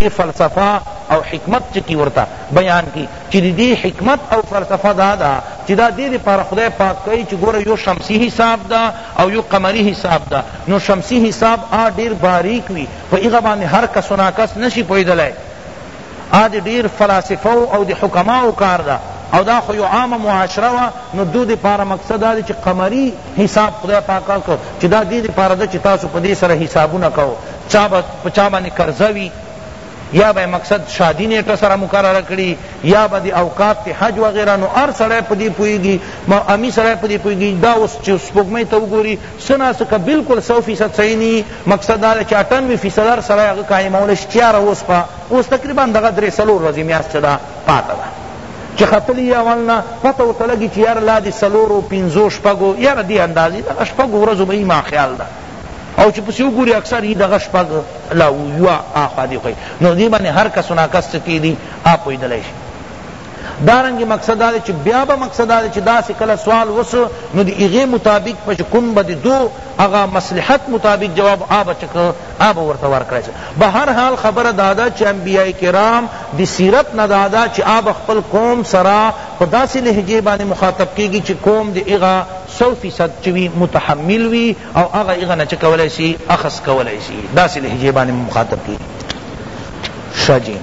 دی فلسفه او حکمت چکی ورته بیان کی چی د دی حکمت او فلسفه دا ده چی دا دی دی پاره خدای پاک کئی چی گوره یو شمسی حساب ده او یو قمری حساب ده نو شمسی حساب آ دیر باریک وی پا ایغا باندی هر کس و ناکس نشی پویدلای آ دی دیر فلاسفو او دی حکماو کار ده او دا خو یو عام معاشره وه نو دو دی پاره مقصد دا دی چی قمری حساب خدای پاک کړو چی دا دی لپاره ده چی تاسو په دی سره حسابونه کو چا به په چا باندې قرضه وی یا به مقصد شادی نیټه سره مقرره کړي یا به د اوقات ته حج وغیرہ نو هر سړی په دې پوهېږي امی سړی په دې پوهېږي دا اوس چې سپوږمۍ ته وګوري څه ناڅه که بلکل سو فیصد صحیح نه مقصد دا دی چې اټنوي فیصد هر سړی هغه قایمولی شي تیاره اوس په اوس تقریبا دغه درې څلور ورځې میاشت چې ده پاته ده چی ختلی یې اول نه پته ورته لګی چی یاره لا دی څلورو پنځو شپږو یاره دی اندازی دغه شپږو ورځو به یی ما خیال ده او چې پسې وګوري اکثر یې دغه شپږ لا یوه آخوا دی خوښي نو دې باندې هر کس نا کس څه کېدي آ پوهېدلی شي دارنګ مقصد دا چې بیا به مقصد دا چې داسې کله سوال وس نو د هغې مطابق په کوم به د دو هغه مصلحت مطابق جواب آ بچک آ به ورته ورکړی شی بهر حال خبره داده چی انبیاء کرام دی سیرت نه داده چی آ به خپل قوم سره په داسی لهجه باندی مخاطب کیږی چی قوم دی هغه سو فیصد چی وی متحمل وی او هغه هغه نه چه کولای سی اخذ کولای سی داسی لهجه باندی مخاطب کیږی شه جی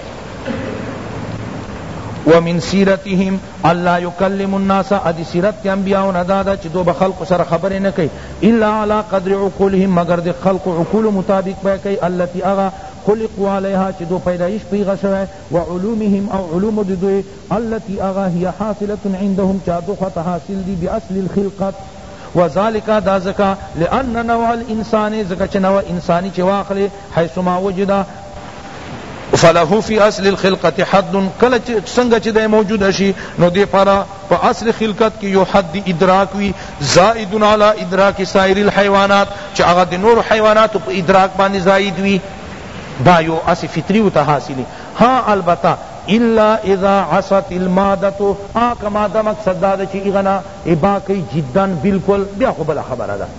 ومن سیرتهم الله یکلم الناس ادی سیرت انبیاء نه دادا چی دو بخلق سره خبر نه کوي الا علی قدر عقولهم مگر د خلقو عقولو مطابق به کئی التی هغه خلقوا علیها چی دو پیدایش پی هغه شوی و علومهم او علومو د دوی التی هغه هی حاصلة عندهم چی هدو خواته حاصل دی باصل الخلقت و ذلک دا ځکه لان نوع الانسان ځکه چی نوع انسانی چی واخلی حیثما وجد فله فی اصل الخلقت حد کله څنګه چې د موجود شي نو دې پارا په اصل خلقت کې یو حد ادراک وی زائد علی ادراک سائر الحیوانات چې هغه د نور حیوانات په ادراک باندې زائد وی دا یو اس فطری و تحاصلی ہاں البتہ الا اذا عصت المادتو آکا مادہ مقصد دا چی اغنا ابا کئی جدن بالکل بیا خو بلا خبر دا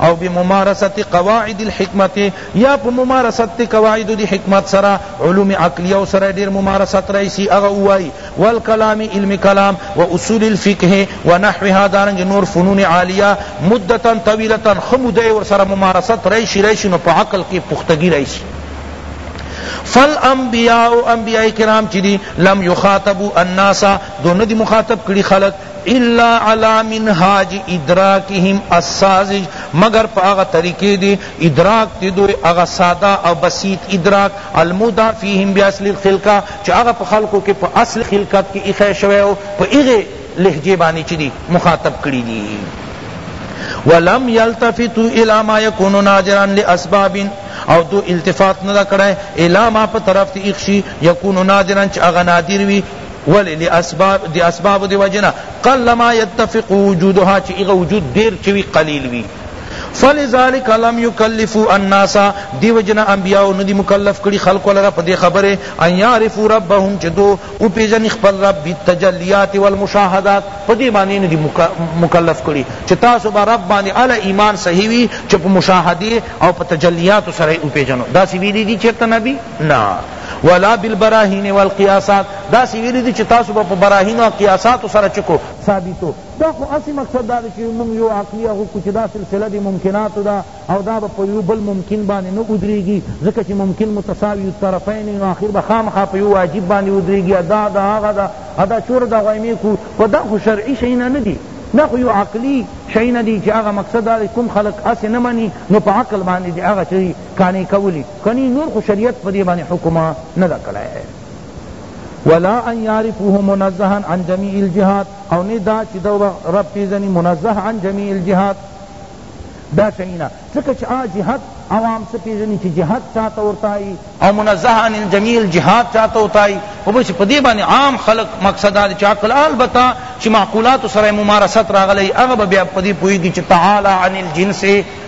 او بممارست قواعد الحکمت یا په ممارست قواعد دی حکمت سره علوم عقلیه سره ډیر ممارست رئیسی اغه وای والکلام علم کلام و اصول الفقه و نحوها دارنګ نور فنون عالیه مدتا طویلتا خموده ور سره ممارست رئیسی رئیسی نو په عقل کې پختګی رئیسی فالانبیاء انبیاء کرام چی دی لم یخاطبوا الناس دو ندی مخاطب کړي خلق الا علی منهاج ادراکهم الساذج مگر پا هغه طریقی دی ادراک دی دوی هغه ساده او بسیط ادراک المودع فیهم باصل الخلقة چی هغه په خلقو کی په اصل خلقت کی ایښی شوی او په هغی لهجه باندی چی دی مخاطب کړی دی ولم یلتفتو الی ما یکون ناظرا لاسباب او دو التفات ندا کړای الی ما په طرف تی اخشی یکون ناظرا چی اغا نادر وی ولی لاسباب دی اسباب دی وجه نه قل ما يتفق وجودها چی اغه وجود دیر چوی قلیل وی فلذلك لم يكلفوا الناس دی وجنا انبیاء نو دی مکلف کړي خلق لرا په دې خبره ان يعرفوا ربهم چې دو او پیژن خپل رب بالتجلیات والمشاهدات په دې باندې نه دی مکلف کړي چې تاسو به رب باندې علی ایمان صحیح وي چې په مشاهده او په تجلیات سره او پیژنو دا سی ویلي دي چیرته نبی نه ولا بالبراهین والقیاسات داسی ویلی دی چی تاسو با په براهین او قیاسات سره چکو ثابتو دا خو اسی مقصد دا چی مونږ یو عقلی هو کو چی دا سلسله دی ممکنات دا او دا په یو بل ممکن باندې نه ودریږي ځکه چی ممکن متساوی الطرفین نو اخر به خامخا په یو واجب باندې ودریږي دا دا هغه دا ادا چور دا غویمه کو و دا خو شرعی شینا نه دی دا خو یو عقلی شینا دی چی هغه مقصد دا کوم خلق اسی نه منی نو په عقل باندې دی هغه چی کانی کولی کنی نور خو شریعت په دې باندې حکم نه ده کړی ولا ان يعرفوه منزها عن جميع الجهات او نه دا چې دا رب پیزنی منزه عن جميع الجهات دا شینا ځکه چې آ جهاد عوام څه پیژني چې جهاد چاته ورتای او منزه عن الجميع الجهاد چاته ورتای او بس په دې باندې عام خلق مقصد دا چې عقل البته چې معقولات سره ممارست راغلی هغه بیا په دې پوهیږي چې تعالی عن الجنس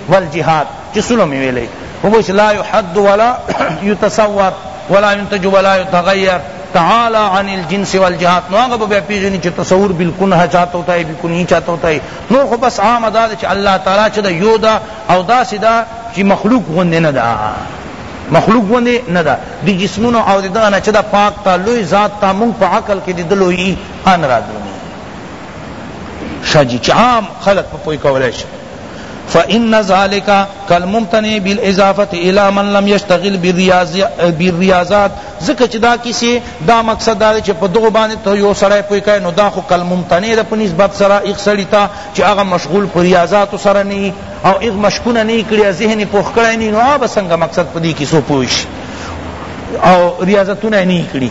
والجهاد چی سلو می ویلی وبوش لا يحد ولا يتصور ولا ينتج ولا يتغير تعالی عن الجنس والجهات نو هغه به پیژنی چې تصور بالکل ها چاته ہوتا ہے بالکل نہیں چاته ہوتا ہے نور خو بس عام ادا چې الله تعالی چې دا یو دا او دا سدا چې مخلوق غوندې نه دا مخلوق غوندې نه دا دی جسمونو او دا نه چې دا پاک تا لوی ذات تا مونږ په عقل کې دی دلوی ان را دونی شاجی چې عام خلق په پوی کولای شي فإن ذلک کالممتنع بالإضافة إلی من لم یشتغل بالریاضات ځکه چی دا کیسې دا مقصد دا دی چی په دغو باندې ته یو سړی پوه کړی نو دا خو کالممتنع ده په نسبت سره هغه سړی ته چی هغه مشغول په ریاضاتو سره نه وي او هغه مشقونه نه وي کړي ذهن یې پوخ کړی نه وي نو هغه به څنګه مقصد په دې کیسو پوه شي او ریاضتونه یې نه وي کړي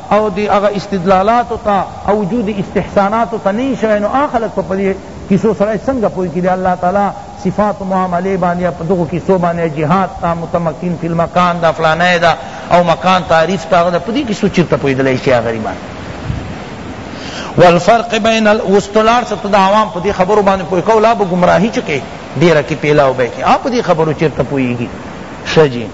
او دی هغه استدلالاتو ته او وجود استحساناتو ته نه یی شوی نو هغه خلق په پدی کیسو سړی څنګه پوه کی دی الله تعالی صفات معاملی باندی یا په دغو کیسو باندی یا جهاد تا متمکن فی المکان دا فلانی دا او مکان تعریف تا هغه دا پدی کیسو چرته پوهیدلای شی هغه غریبان والفرق بین الاستلار سے تدا عوام پدی خبرو باندې پوی کو لا به گمراهی چکے ډیره کی پیلاو بے کی اپ دی خبرو چرته پویږي شجی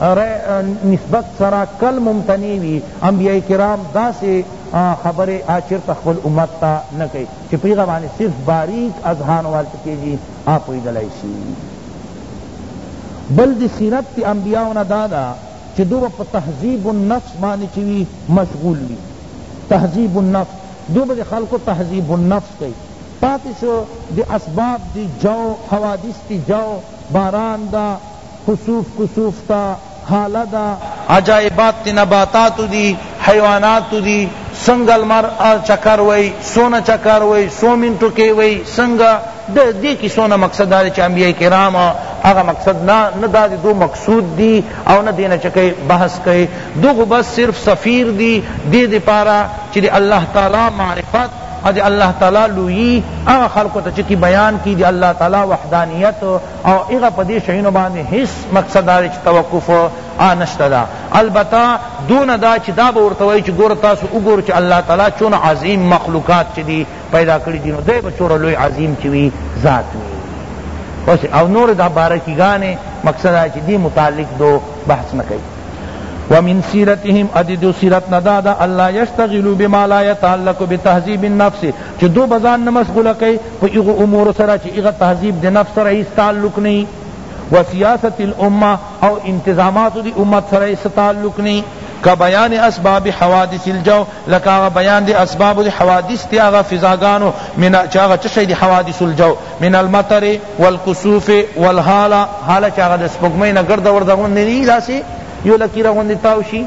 رأی نسبت سره کل ممتنع وی انبیاء کرام داسی خبری چرته خپل امت ته نه کئی چی پدی باندی صرف باریک اذهان وال چی کیجی هغه پوهیدلای شی بل دی سیرت تی انبیاء نه دادا چی دو به په تهذیب النفس باندی چی وی مشغول وی تهذیب النفس دو به دی خلقو تهذیب النفس کئی پاتی شو دی اسباب دی جو حوادث تی جو باران دا خسوف کسوف ته هاله ده. عجائبات د نباتاتو دی حیواناتو دی څنګه لمر چکر وهی څونه چکر وهی څو منټو کی وهی څنګه دی کیسو نه مقصد دا دی چی انبیاء کرام هغه مقصد نه نه دا دی دو مقصود دی او نه دی نه چه کئی بحث کئی دو خو بس صرف سفیر دی دی دی پارا چی دی الله تعالی معرفت او دی الله تعالی لویی هغه خلقو ته چکی بیان کی دی الله تعالی وحدانیت او هغه په دې شیونو باندې هیڅ مقصد دا دی چې توقف آ نشته دا البته دونه دا چې دا به ورته وایي چې ګوره تاسو وګورو چې الله تعالی چون عظیم مخلوقات چې دي پیدا کړي دي نو دی به چوره لوی عظیم چې وي ذات وي بس او نور دا بارکی گانے مقصد ہے چی دی متعلق دو بحث نہ کئی ومن سیرتهم ادی دو سیرت ندا دا اللہ یشتغلو بما لا یتعلق بتہذیب النفس چی دو بزان نمشغول کئی په هغو امورو سره چی هغه تهذیب د نفس سره هیڅ تعلق نی و سیاست الامة او انتظاماتو د امت سره هیڅ تعلق نی کبیان اسباب حوادث الجو لکه هغه بیان دی اسباب دی حوادث دی هغه فضاگانو من چه هغه چه شای دی حوادث الجو من المطر والکسوف والحالا حالا چه هغه دی سپگمین گرد ورد غنده نی داسی یو لکیر غنده تاوشی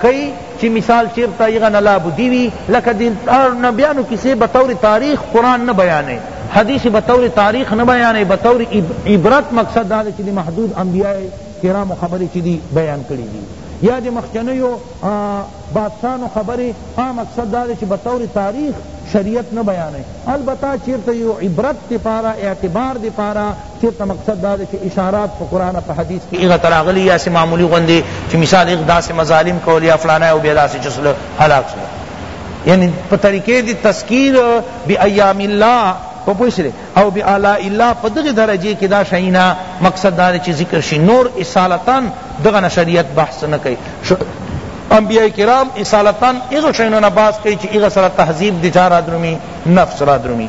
کئی چی مثال چیرته هغه نه لابدی وی لکه د نبیانو کیسې بطور تاریخ قرآن نه بیانوی حدیث بطور تاریخ نه بیانوی بطور عبرت مقصد دا دی چی د محدود انبیاء کرامو خبرې چی دی بیان کړی دی یا د مخکنیو بادشاهانو خبرې هغه مقصد دا دی چی بطور تاریخ شریعت نه بیانوی البته چیرته یو عبرت دپاره اعتبار دپاره چیرته مقصد دا دی چی اشارات په قرآن او په حدیث کی هغه ته راغلی یا سی معمولی غوندی چی مثال هغه داسی مظالم کول یا فلانی او بیا داسی چه سلو هلاک سلو یعنی په طریقه دی تذکیر بی ایام الله په پوه شی او بی آلاء الله په دغه درجه کی دا شینا مقصد دا دی چی ذکر شی نور اصالتا دغه نه شریعت بحث نه کوي انبیاء کرام اصالتا هغه شینا نه بحث کوي چی هغه سره تهذیب دی چا را درومی نفس را درومی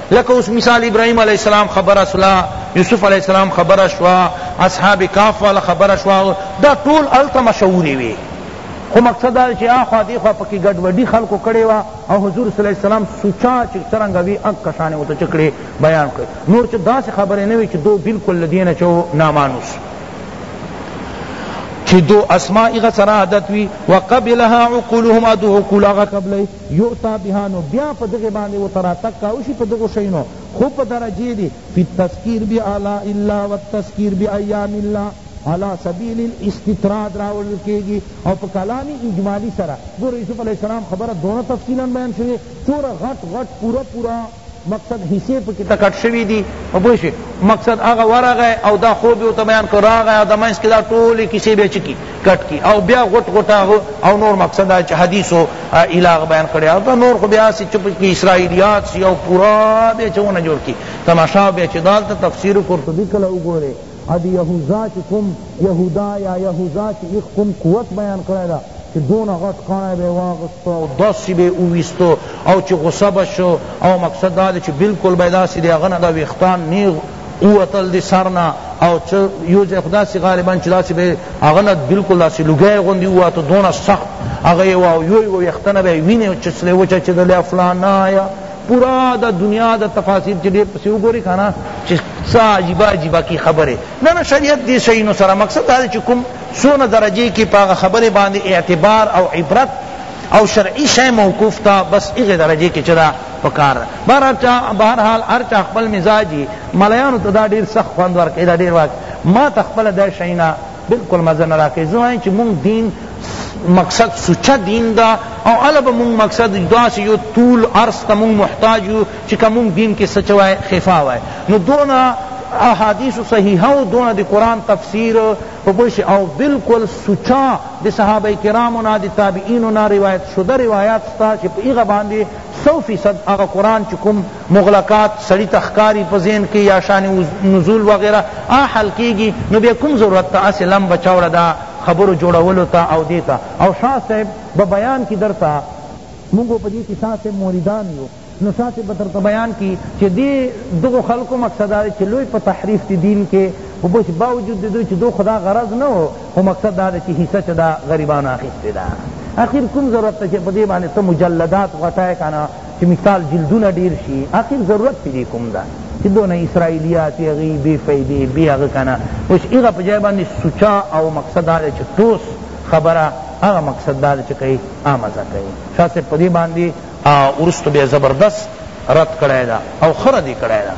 لکه اوس مثال ابراهیم علیه السلام خبره سوله یوسف علیه السلام خبره شوه اصحاب کهف والا خبره شوه دا ټول هلته مشهورې وې خو مقصد دا چې آخوا دیخوا پکې ګډوډي خلکو کړې وه او حضور صلی الله علیه وسلم سوچا چې څرنګه وي اک کشانې ورته چې کړې بیان کړې نور چې داسې خبرې نه وي چې دو بالکل له دې نه چې نامانوس چې دو اسماء غ سره عادت وي وقبلها عقولهم ادو عقول هغه قبلې یؤتی بها نو بیا په دغی باندی ورته راتګ کاؤ شی په دغو شیونو خو په درجی دی فی التذکیر بآلاء الله والتذکیر بایام الله علی سبیل الاستطراد راوړل کیږی او په کلام اجمالی سره ګوره یوسف علیہ السلام خبره دونه تفصیلا بیان شوی چور غټ غټ پورا پورا مقصد حصے پکی تا کټ شوی دی پوه شئ مقصد هغه ورغی او دا خوب یې ته بیان کړ راغی او د منځ کې دا ټولې کیسې بیا چکی کټ کی او بیا غټ غټ او نور مقصد دا چې حدیث او الهغ بیان کړی او نور خو بیا چې چپ کی اسرائیلیات سی او پورا بیا چونه جوړ کی تماشا بیا چې دالته تفسیر قرطبی کله وګوره اد یهوذا چې کوم یهودا یا یهوذا چې ایخ کوم قوت بیان کړی ده چې دونه غټ کاڼی به یې واغستو او داسې به یې وویستو او چې غصه به شو او مقصد دا دی چې بلکل به یې داسې د هغه نه دا ویښتان نیغ ووتل د سر نه او چې یو ځای خو داسې غالبا چې داسې به یې هغه نه بلکل داسې لوګی غوندې ووتو دونه سخت هغه یې وه او یو یوه ویښته نه به یې وینې چې سلې وچه چې د لفلانایه پورا دا دنیا دا تفاسیر چی دیر پسی وګوری کنا چی سا عجیبا عجیبا کی خبره نه نه شریعت دی شینو سره مقصد دا چی کوم سونه درجه کی پاغه خبره باندې اعتبار او عبرت او شرعی شے موقوف تا بس اغه درجه کی چدا پکار بہر چا بہر حال ہر چا خپل مزاجی ملایانو تدا ډیر سخت خوند ورکړي دا ډیر واک ما تخپل دا شینا بلکل مزه نه راکوي زه وایم چې مونږ دین مقصد سوچه دین دا او الا به مونږ مقصد داسې یو طول عرض ته مونږ محتاج یو چې که مونږ دین کې سچ وای خفا وای نو دونه احادیث صحیحه او دونه د قرآن تفسیر پوش او بالکل سچا د صحابه کرامو نه د تابعینو نه روایت شده روایات ستا چې په هغه باندې سو فیصد هغه قرآن چې کوم مغلقات سړی ته ښکاری په ذهن کی یا شان نزول وغیره آ حل کیږی نو بیا کوم ضرورت ته اسی لمبه چوړه دا خبرو جوړولو ته او دی ته او شاه صاحب به بیان کی درته مونږ په دی کی شاه صاحب موریدان یو نو شاه صاحب به درته بیان کی چی دی دغو خلقو مقصد دا چی لوی په تحریف دی دین کی و بس باوجود دی چی دو خدا غرض نه و خو مقصد دا چی حصہ چی دا غریبان اخیستی دا اخیر کوم ضرورت ته چی په دی باندې ته مجلدات غټای کنه چی مثال جلدونه ډیر شی اخر ضرورت پی دی کوم دا چی دونه اسرائیلیات یغی بی فیدی بی اغه کنه اوس ایغه په جای باندې سوچا او مقصد دا چی ټوس خبره هغه مقصد دا چی کئی آمزه کئی شاہ صاحب پدی باندې ورستو بیا زبردست رد کړی دا او خره دی کړی دا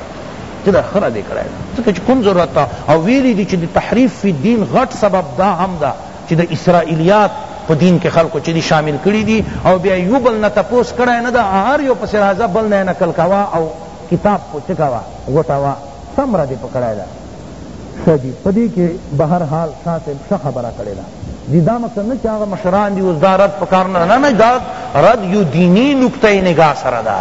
چی دا خره دی کړی دا ځکه چی کوم ضرورت او ویلی دی چی تحریف فی دین غټ سبب دا هم دا چی د اسرائیلیات په دین کی خلقو چی دی شامل کړی دی او بیا یو بل نه تپوس کړی نه ده هر یو پسی راځه بل نه یې نقل کوه او کتاب په چکه وه غوټه وه څمره دی په کړی ده ښه دی په دی کی بهر حال شاه صاحب ښه خبره کړی ده دی دا مقصد نه چی هغه مشران دی اوس دا رد پکار نه نه نه دا رد یو دینی نکته نگاه سره ده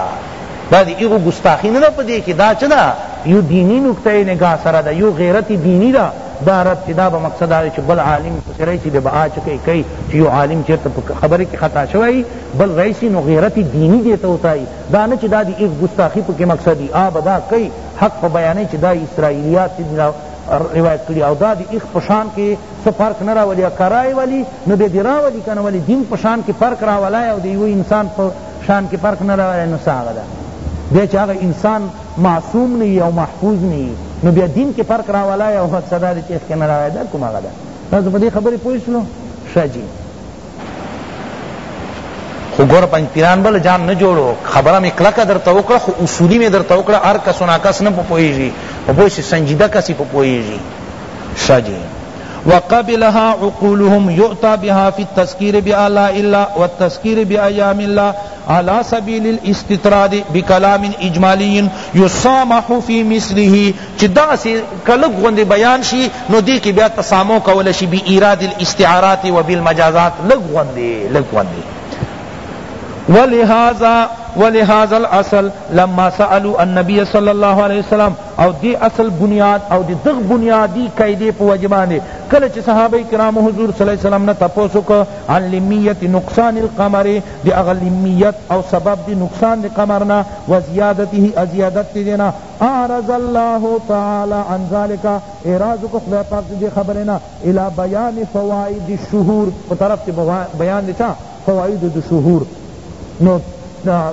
دا دی ایغو گستاخی نه ده په دی کی دا چه ده یو دینی نکته نگاه سره ده یو غیرت دینی ده دا رد چی دا به مقصد دا چی بل عالم پسی رئیسی بیا به آ چکی کئی چی یو عالم چیرته په خبری کی خطا شوی بل رئیسی نو غیرت دینی دیته وتایی دا نه چی دا دی ایغ ګستاخی پکی مقصد وی آ به دا کئی حق به بیانئی چی دا اسرائیلیات دی را روایت کړی او دا دی ایغ په شان کی څه فرق نه راولی او که راولی نو بیا دی راولی کنه ولی دین په شان کی فرق راولای او دی یو انسان په شان کی فرق نه راولی نو څه هغه ده بیا چی هغه انسان معصوم نه یی او محفوظ نه یی نو بیا دین کی فرق راولا یو حد صدا دی چیخ کنه راوی دا کوم غدا تاسو په دې خبرې پوه شلو شجی خو ګور پنځ پیران بل جام نه جوړو خبره می کلکه در توکړه خو اصولی می در توکړه هر کس نه کس نه پوهیږي او پوه شي سنجیده کس په پوهیږي شجی وقبلها عقولهم يؤتى بها في التذكير بآلاء الله والتذكير بأيام الله علی سبیل الاستطراد بکلام اجمالی یسامح فی مثله چی داسی کلک غوندی بیان شی نو دی کی بیا تسامح کول شی بی ایراد الاستعارات و بالمجازات لگ غوندی لگ غوندی ولهذا ولهذا الاصل لما سألوا النبي صلى الله عليه وسلم او دی اصل بنیاد او دی دغ بنیادی قیدی پو وجبانے کل چی صحابہ کرام حضور صلی اللہ علیہ وسلم نا تپوسو کو عن لمیت نقصان القمر د هغه لمیت او سبب د نقصان د قمر نه وزیادته او زیادت د دې نه اعرض الله تعالی عن ذلک اعراض کو خدای پاک د دې خبرې نه الی بیان فوائد الشهور په طرف د بیان د چا فوائد د شهور نو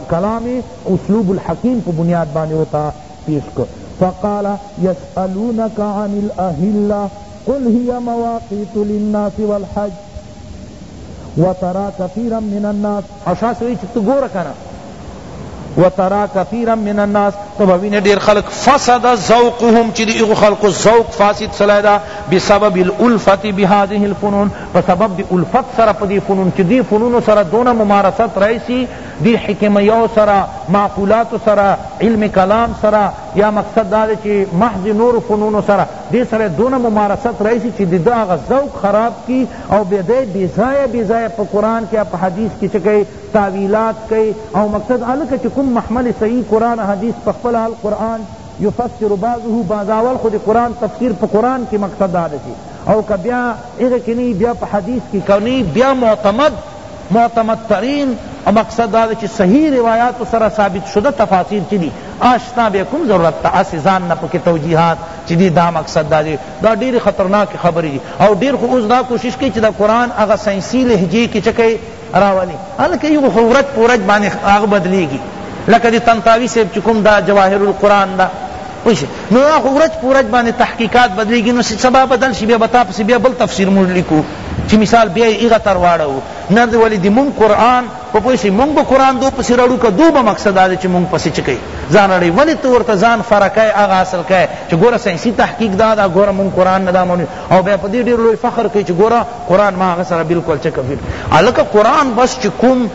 کلام اسلوب الحکیم په بنیاد باندې وتا پیش کو فقال يسألونك عن الأهلة قل هي مواقيت للناس والحج وترا کثیرا من الناس او شاه سوی چې ته ګوره کنه وترا کثیرا من الناس تو بوینه ډیر خلق فسد ذوقهم چې دی خلق ذوق فاسد سلایدا بسبب الالفت بهذه الفنون په سبب دی الفت سره په دی فنون چې دی فنون سره دونه ممارست رئیسی دی حکم یو سره معقولات سره علم کلام سره یا مقصد دا چې محض نور فنون سره دې سړی دونه ممارست راشي چې د ده هغه ذوق خراب کړي او بیا دی بې ځایه بې ځایه په قرآن کې او په حدیث کې څه کوي تاویلات کوي او مقصد هلکه چې کوم محمل صحیح قرآن او حدیث په خپله القرآن یفسر بعضه بعضا اول خو د قرآن تفسیر په قرآن کې مقصد دا ده چې او که بیا هغه کې نه بیا په حدیث کې که نه بیا معتمد معتمد ترین او مقصد دا دی چی صحیح روایاتو سره ثابت شده تفاسیر چی دی آشنا بیا کوم ضرورت تا اسی ځان نه پکی توجیهات چی دی دا مقصد دا دی دا ډیر خطرناک خبری دی او ډیر خو اوس دا کوشش کی چی دا قرآن هغه ساینسی لهجه کی چکی راولی هلکه یو خو ورځ په ورځ باندې هغه بدلیږي لکه دی طنطاوی صاحب چی کوم دا جواهر القرآن دا ویسه نو دا خو ورځ په ورځ باندې تحقیقات بدلیږي نو سبا بدل شي بیا به تا پسې بیا بل تفسیر موږ لیکو چې مثال بیا یې هغه تر واړوو نه دی ولې د مونږ قرآن په پوه شي مونږ به قرآن دو پسې راړو که دو به مقصد دا دی چې مونږ پسې چې کوي ځان راړوي ولې ته ورته ځان فرع کوې هغه اصل کوې چې ګوره ساینسي تحقیق دا دا ګوره مونږ قرآن نه دا منو او بیا په دې ډېر لوی فخر کوي چې ګوره قرآن ما هغه سره بلکل چې کوي هلکه قرآن بس چې کوم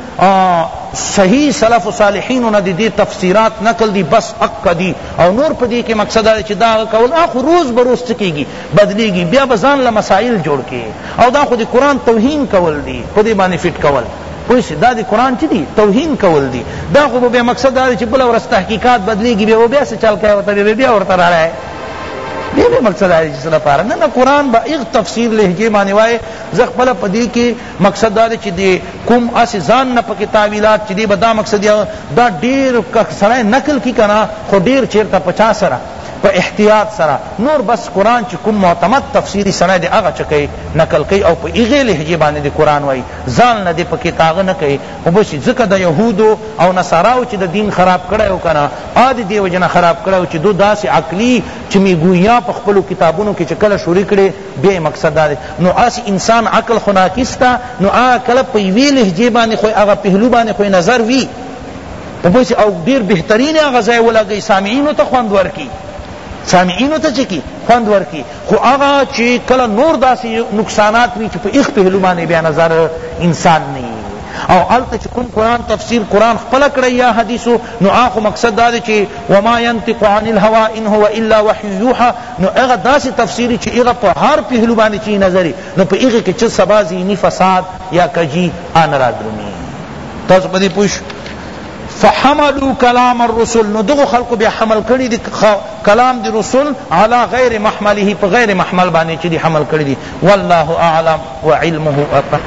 صحیح سلف و صالحینو نه دی تفسیرات نقل دی بس حق دی او نور په دی کې مقصد دا چې دا کول اخو روز بروز چکیږي بدلیږي بیا بزان له مسائل جوړ کی او دا خو دی قران توهین کول دی په دی باندې فټ کول پوښ دا دی قران چې دی توهین کول دی دا خو به مقصد دا چې بل ورس تحقیقات بدلیږي بیا بیا څه چل کوي ته بیا ورته راړای دی به مقصد دی چې سره پاره نه قران به اغ تفسیر لهجه باندې وای زخ بل پدی کې مقصد دا دی چی دی کوم اسی ځان نه پکی تاویلات چی دی به دا مقصد یا دا ډیر سړی نقل کی کنا خو ډیر چیرته پچا سره په احتیاط سره نور بس قرآن چی کوم معتمد تفسیری سړی دی هغه چکی نقل کی او په ایغه لهجه باندې دی قرآن وای ځان نه دی پکی تاغه نه کوي او بس ځکه د یهودو او نصاراو چی د دین خراب کړی او کنا ا دی دیو جن خراب کړی او چی دو داس عقلی چی میګویا په خپل کتابونو کې چکل شوري کړي بیا یې مقصد دا دی نو هسې انسان عقل خو ناقص ده نو هغه کله په یوې لهجې باندې خو هغه پهلو باندې خو نظر وي په پسې او ډېر بهترین هغه ځای ولګوي سامعینو ته خوند ورکړي سامعینو ته چکی خوند ورکی خو هغه چې کله نور داسې نقصانات وي چې په ایخ پهلو باندې بیا نظر انسان نه او الته چې کوم قران تفسیر قران خپل کړی یا حدیثو نو اخو مقصد دا دی چې وما ينطق عن الهوى ان هو الا وحي يوحى نو هغه داسې تفسیر وي چې هغه په هر پهلو باندې چي نظر وي نو په هغه کې چه سبا ذهني فساد یا کجي آن را درومي تاسو په دې پوه شو فحملوا کلام الرسل نو دغه خلق بیا حمل کړی دی کلام دی رسول علی غیر محمله په غیر محمل باندې چې دی حمل کړی دی والله اعلم وعلمه اقل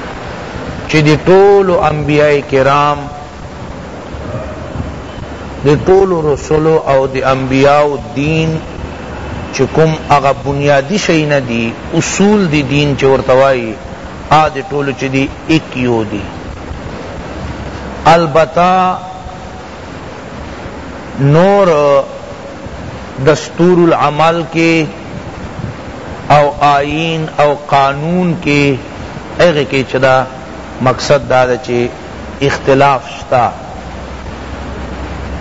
چې دی ټول انبیاء کرام د ټولو رسلو او د انبیاوو دین چه کوم هغه بنیادی شیونه دی اصول دی دین چه ورته وایی هغه د ټولو چه دی ایک یو دی البته نور دستور العمل کے او آئین او قانون کے اغی کے چدا مقصد دادا چے اختلاف شته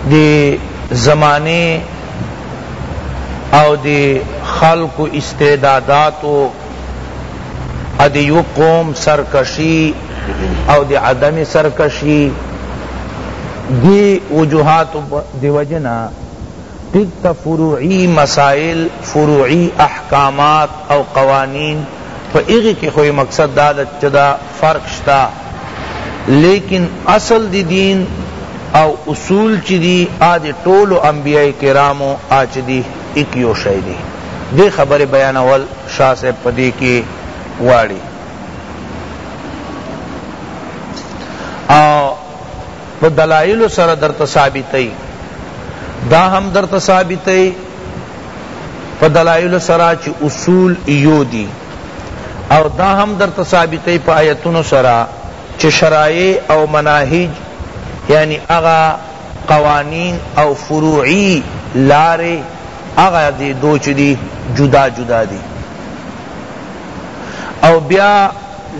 دی زمانه او دی خلق استعداداتو او دی یو قوم سرکشی او دی عدم سرکشی دی وجوهات دی وجنا طب ته فروعی مسائل، فروعی احکامات او قوانین، په هغی کی خو یې مقصد دا ده چه دا فرق شته لیکن اصل د دین او اصول چه دی هغه د ټولو انبیاء کرامو هغه چه دی ایک یو شی دی، دې خبرې بیانول شاه صاحب په دې کی غواړي. او. په دلائلو سره درته ثابتوي دا هم درته ثابتوي په دلائلو سره چی اصول یو دی او دا هم درته ثابتوي په آیتونو سره چی شرایع او مناهج یعنی اغا قوانین او فروعی لارې اغا دی دو چی دی جدا جدا دی او بیا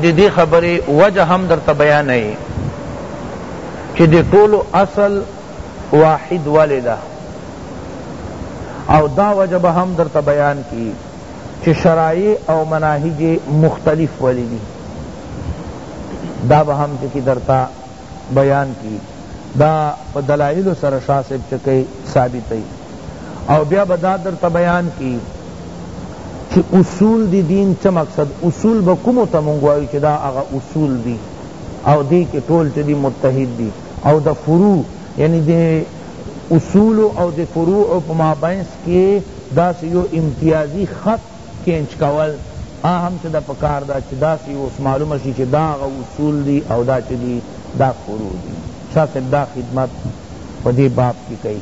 د دې خبرې وجه هم درته بیانوي چې د ټولو اصل واحد ولې ده او دا وجه به هم درته بیان کړي چې شرایع او مناهج مختلف ولې دي دا به هم چې درته بیان کړي دا په دلایلو سره شاه صاحب چې کوي ثابتوي او بیا به دا درته بیان کی چی اصول دی دین چه مقصد اصول به کومو ته مونږ وایو چی دا هغه اصول دی او دی که ټول چه دی متحد دی او د فروع یعنی د اصول او د فروع په مابینس کې داسې یو امتیازی خط کینچ کول اهم چې د پکار دا چې داسې یو اوس معلومه شي چې دا هغه اصول دي او دا چې دي دا فروع دي شاه صاحب دا خدمت په دې باب کې کوي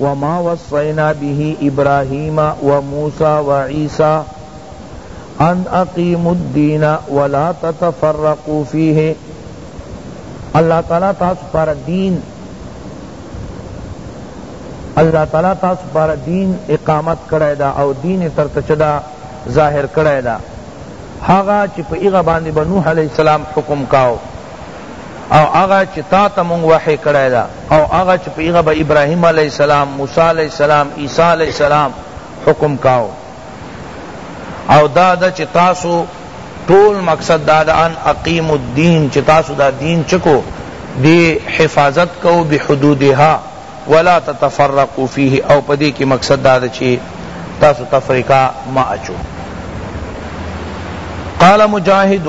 وما وصینا به ابراهیم وموسی وعیسی ان اقیموا الدین ولا تتفرقوا فیه الله تعالی تاسو پر دین الله تعالی تاسو پر دین اقامت کړی دا او دین تر تچدا ظاهر کړی دا هغه چې په هغه باندې بنوح علیہ السلام حکم کاو او هغه چې تا ته مونږ وحی کړی ده او هغه چې په هغه به ابراهیم علیه السلام موسی علیه السلام عیسی علیه السلام حکم کاو او دا ده چې تاسو ټول مقصد دا ده ان اقیم الدین چې تاسو دا دین چکو دی حفاظت کو بحدودها ولا تتفرقوا فيه او پدې کې مقصد دا ده چې تاسو تفریقا ما اچو قال مجاهد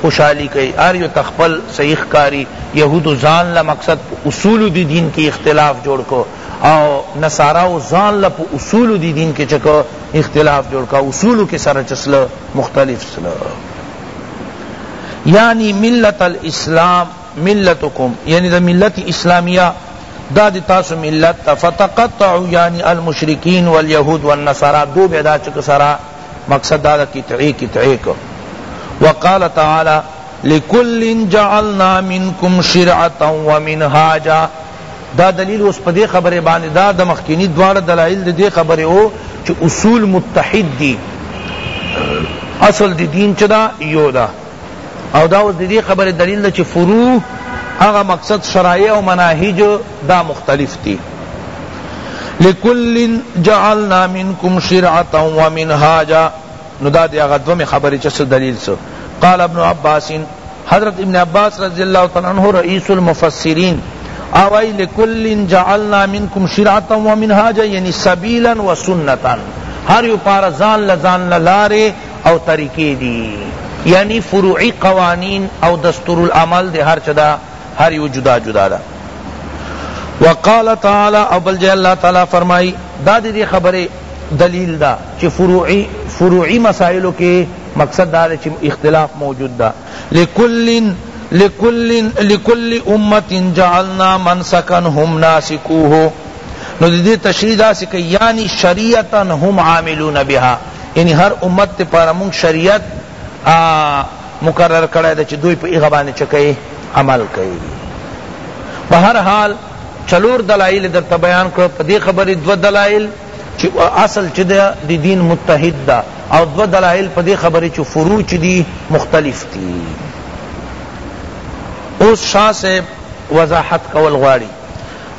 خوشحالی کئی هر یو ته خپل صحیح ښکاری یهودو ځان له مقصد په اصولو دی دین کی اختلاف جوړ کو او نصاراو ځان له په اصولو دی دین کی چه کو اختلاف جوړ کو اصولو کی سره چه سله مختلف سله یعنی ملت الاسلام ملتکم یعنی دا ملت اسلامیہ دا دی تاسو ملت تا فتقطعو یعنی المشرکین والیهود والنصارا دو بیدا چک سرا مقصد دا دا قطعی قطعی کو وقال تعالی لکل جعلنا منکم شرعتا ومنهاجا دا دلیل اس پا دے خبر باندې دا د مخکینی دوار دلائل دے خبر او چی اصول متحد دی اصل دی دین چدا یو دا او دا اوس ددی خبری دلیل ده چی فروع هغه مقصد شرایع او مناهج دا مختلف دی لکل جعلنا منکم شرعتا و منهاجا نو دا دی هغه دوم خبری چس دلیل سو قال ابن عباس حضرت ابن عباس رضی اللہ تعالی عنہ رئیس المفسرین اوائی لکل جعلنا منکم شرعتا و منهاجا یعنی سبیلا و سنتا ہر یو پارا زان لزان لارے او طریقې دي یعنی فروعی قوانین او دستور العمل د هر چه ده هر یو جدا جدا ده وقال تعالی او بل جای اللہ تعالی فرمائی دا دی خبری دلیل دا چی فروعی فروعی مسائلو کے مقصد دا چی اختلاف موجود دا لکل لکل لکل امت جعلنا من سکن هم ناسکوه نو دی تشریح دا سکی یعنی شریعتا هم عاملون بها یعنی هر امت د پاره مونږ شریعت مقرر کړی ده چی دوی په هغه باندی چه کیی عمل کیی په هر حال څلور دلائل درته بیان کړو په دی خبری دو دلائل چی اصل چی ده دی دین متحد ده او دو دلائل په دی خبری چی فروع چی دی مختلف دی اوس شاہ صاحب وضاحت کول غواړي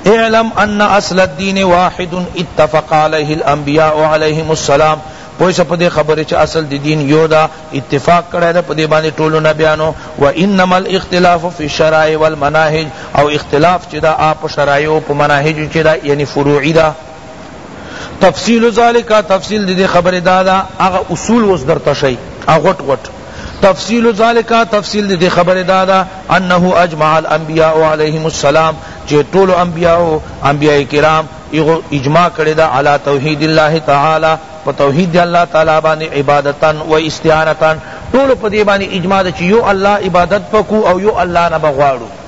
اعلم ان اصل الدین واحد اتفق علیه الانبیاء علیهم السلام پوه شه په دې خبرې چې اصل د دین یو ده اتفاق کړی ده په دې باندې ټولو نبیانو و انما الاختلاف فی الشرائع والمناهج او اختلاف چې دا آپ شرایع او په مناهج چې دا یعنی فروعی ده تفصیل ذالک تفصیل دې خبره دادا هغه اصول وس درته شي هغه غټ غټ تفصیل ذلک تفصیل دی خبر دادا انه اجمع الانبیاء علیہم السلام چه طول انبیاء انبیاء کرام اغو اجماع کرده علی توحید اللہ تعالی پا توحید دی اللہ تعالی بانی عبادتا و استعانتا طول پا دی بانی اجماع ده چه یو اللہ عبادت پکو او یو اللہ نبغوارو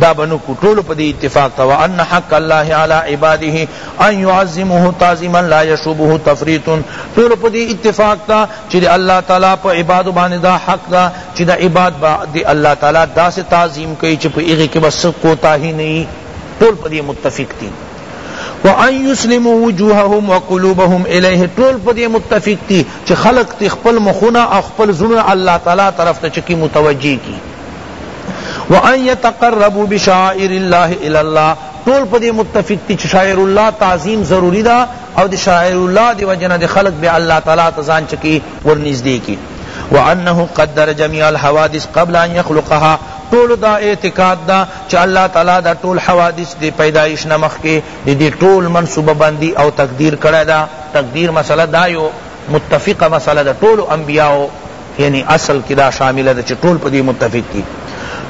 دا به نو کو ټولو په دې اتفاق ته وان حق الله علی عباده ان يعظمه تعظیما لا يشوبه تفریط ټولو په دې اتفاق ته چې الله تعالی په عباد باندې دا حق دا چې دا عباد با دی الله تعالی دا سے تعظیم کوي چې په هغه کې بس کوتاهی نه ټول په دې متفق دي وان يسلموا وجوههم وقلوبهم الیه ټول په دې متفق دي چې خلق خپل مخونه او خپل زړه الله تعالی طرف ته چکی متوجی کی وان یتقربوا بشعائر الله الی الله ټول په دې متفق دي چې شاعر الله تعظیم ضروری ده او د شاعر الله دی وجنه د خلق به الله تعالی ته ځان چکی ورنږدې کی وانه قدر جميع الحوادث قبل ان يخلقها ټول دا اعتقاد دا چې الله تعالی دا ټول حوادث دی پیدایش نمخ کې دی ټول منصوبه بندی او تقدیر کړه دا تقدیر مسله دا یو متفقه مسله دا ټول انبیاء یعنی اصل کی دا شامل ده چی ټول پدی متفق دی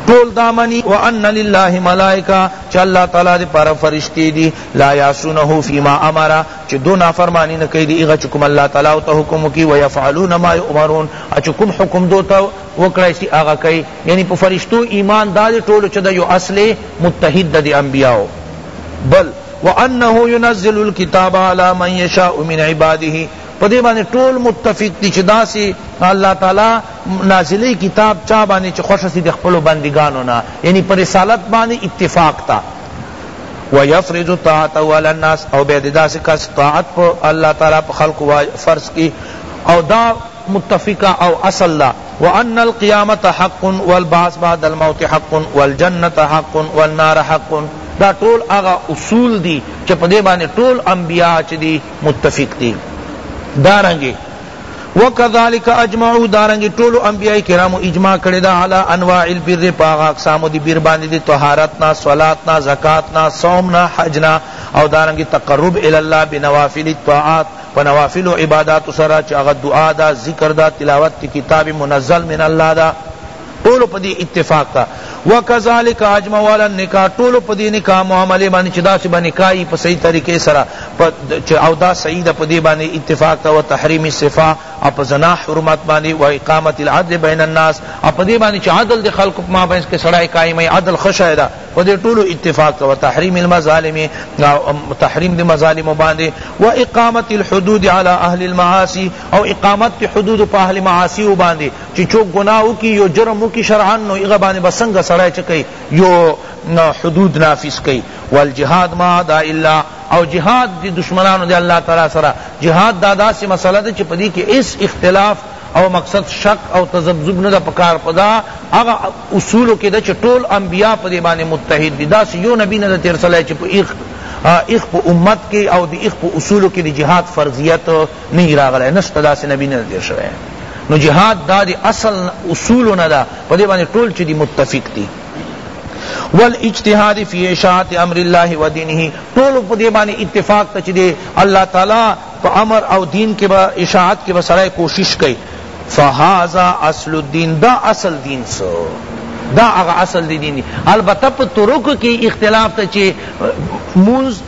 ټول دا منی وان لله ملائکه چ الله تعالی دی پر فرشتي دی لا یاسونه فيما امر چ دو نافرمانی نہ کئی دی اغه چکم الله تعالی او ته حکم کی ويفعلون ما یؤمرون اچکم حکم دو ته وکړی سی اغه کئی یعنی په فرشتو ایمان دا دی ټول چ دا یو اصل متحد دی انبیاء بل وانه ينزل الكتاب على من يشاء من عباده په دې باندې ټول متفق دي چې داسې الله تعالی نازلی کتاب چا باندې چې خوښ سي د خپلو بندګانو نه یعنی پر رسالت باندې اتفاق تا ويفرض طاعته على الناس او به داسې کس طاعت په الله تعالی په خلق فرض کی او دا متفقه او اصل دا وان القیامت حق والبعث بعد الموت حق والجنت حق والنار حق دا ټول هغه اصول دي چې په دې باندې ټول انبیا چې دي متفق دی دارنګه وکذالک اجمعو دارنګ ټول انبیاء کرام اجماع کړی دا علی انواع البر پاغه اقسام دی بیر باندې دی طهارت نا صلات نا زکات نا صوم نا حج نا او دارنګ تقرب الی الله بنوافل الطاعات فنوافل عبادات سرا چاغ دعا دا ذکر دا تلاوت کتاب منزل من الله دا ټولو په دې اتفاق کا وکذالک اجمع علی النکاح ټولو په دې نکاح معاملې باندې چې داسې به نکاح په صحیح طریقې سره او دا صحیح ده په دې باندې اتفاق کا و تحریم الصفا او په زنا حرمت باندې و اقامه العدل بین الناس او په دې باندې چې عدل د خلق په مابین کې سړای قائم عدل خشه ده په دې ټولو اتفاق کا و تحریم المظالم تحریم د مظالم باندې و اقامه الحدود علی اهل المعاصی او اقامت حدود په اهل معاصی باندې چی چوک گناه وکی یو جرم وکی شرعا نو هغه باندې به څنګه سړی چه کئی یو حدود نافذ کئی والجهاد مع اعداء الله او جهاد دی دشمنانو دی الله تعالی سره جهاد دا داسې مسئله ده چه په دې کې هیڅ اختلاف او مقصد شک او تذبذب نه ده پکار پدا هغه اصول کې ده چې ټول انبیا په دې باندې متحد دي داسې یو نبی نه ده تیر سلای چې په ایخ ایخ په امت کې او د ایخ په اصول کې د جهاد فرضیت نه یی راغلی نشته داسی نبی نه تیر شوی نو جهاد دا دی اصل اصول نه دا په دې باندې ټول چې دی متفق دي والاجتهاد فی اشاعت امر الله و دینه ټول په دې باندې اتفاق ته چې دی الله تعالی په امر او دین کې به اشاعت کې به سړی کوشش کوي فهذا اصل الدین دا اصل دین سو دا هغه اصل دی دین البته په طرق کې اختلاف ته چې مونز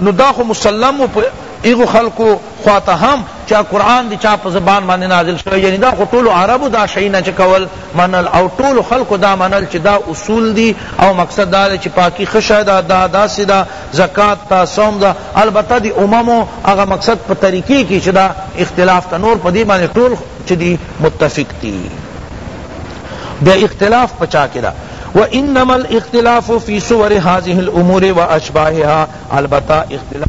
نو دا خو مسلم و په هغو خلقو خواته هم چا قرآن دی چا په زبان باندې نازل شوی یعنی دا خو ټولو عربو دا شی نه چې کول منل او ټولو خلقو دا منل چې دا اصول دی او مقصد دا دی چې پاکی خشه دا دا داسې دا زکات تا صوم دا البته دی اممو هغه مقصد په طریقې کې چې دا اختلاف ته نور په دې باندې ټول چې دی متفق دی بیا اختلاف پچا کې دا وانما الاختلاف في صور هذه الامور واشباهها البته اختلاف